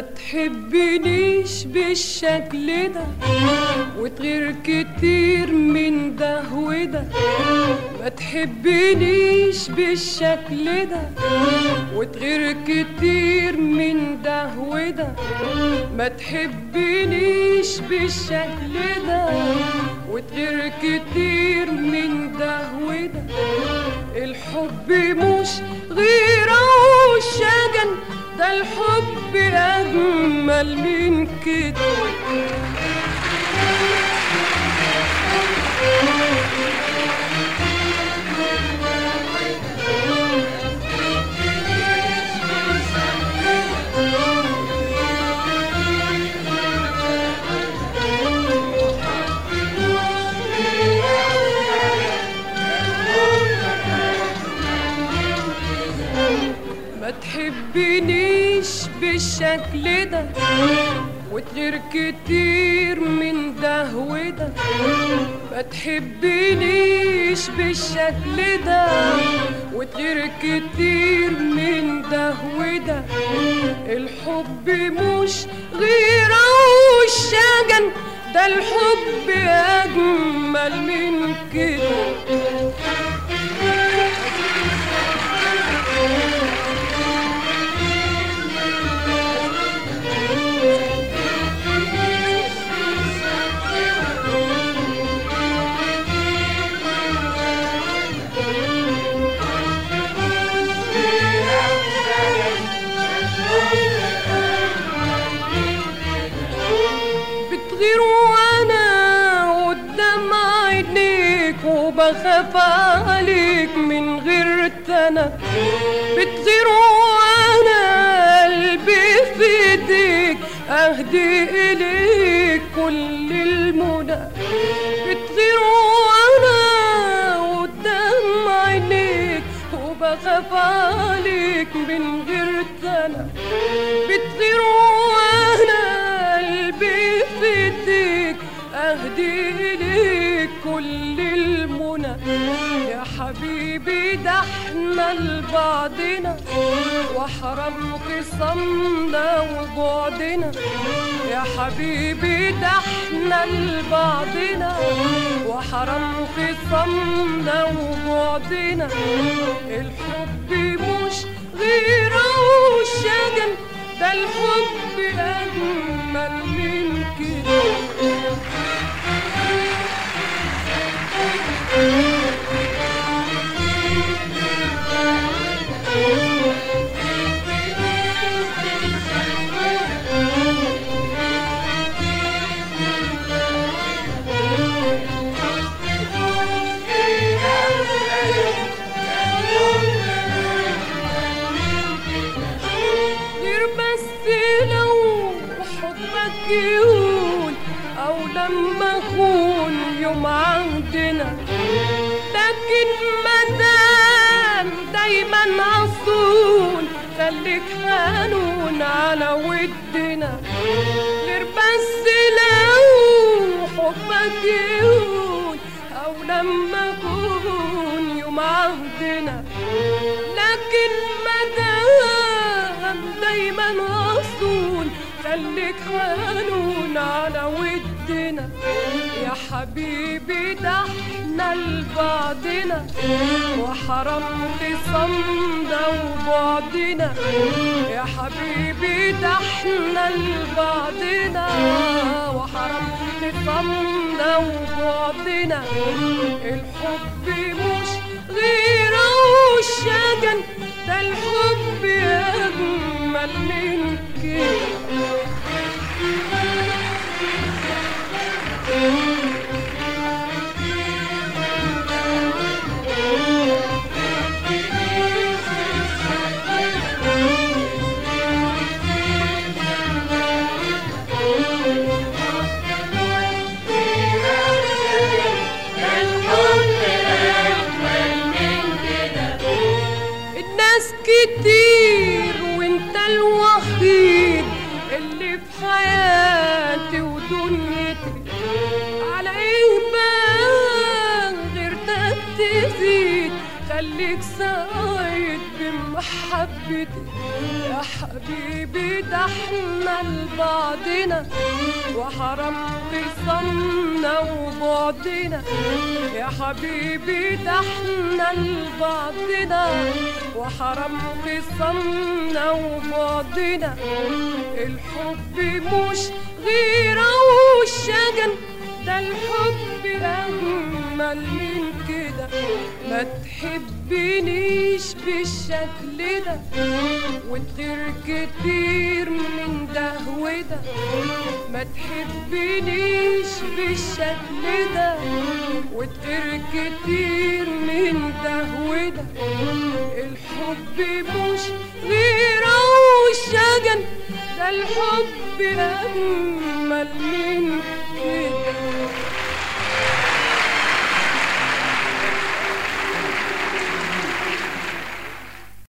تحبنيش بالشكل ده وتغير كتير من ده وده ما تحبنيش بالشكل ده وتغير كتير من ده وده ما تحبنيش بالشكل ده وتغير كتير من ده وده الحب مش غيره وشجن ده الحب أجمل من كده تحبنيش بالشكل ده وتغير كتير من ده. وده ما تحبنيش بالشكل ده وتغير كتير من ده. وده الحب مش غيره والشجن ده الحب أجمل من كده. وبخاف عليك من غير أنا بتغير وأنا قلبي في إيديك أهدي إليك كل المنى. بتغير وأنا قدام عينيك وبخاف عليك من غير أنا بتغير إحنا لبعضنا وحرام خصامنا وبعدنا. يا حبيبي ده لبعضنا وحرام خصامنا وبعدنا. الحب مش غيره والشجن ده الحب أجمل من كده اخون يوم عهدنا لكن مدام دايما عصون خليك حنون على ودنا. غير بس لو حبك يهون أو لما أكون يوم عهدنا لكن مدام دايما غصون خليك حنون على ودنا. يا حبيبي ده إحنا لبعضنا وحرام خصامنا وبعدنا يا حبيبي ده إحنا لبعضنا وحرام خصامنا وبعدنا الحب مش غيره والشجن ده الحب أجمل من كده ti خليك سعيد محبتي يا حبيبي ده إحنا لبعضنا وحرام خصامنا وبعدنا. يا حبيبي ده إحنا لبعضنا وحرام خصامنا وبعدنا. الحب مش غيرة وشجن ده الحب أجمل من كده ما تحبنيش بالشكل ده وتغير كتير من ده وده ما تحبنيش بالشكل ده وتغير كتير من ده وده الحب مش غيرة وشجن ده الحب أجمل من كده.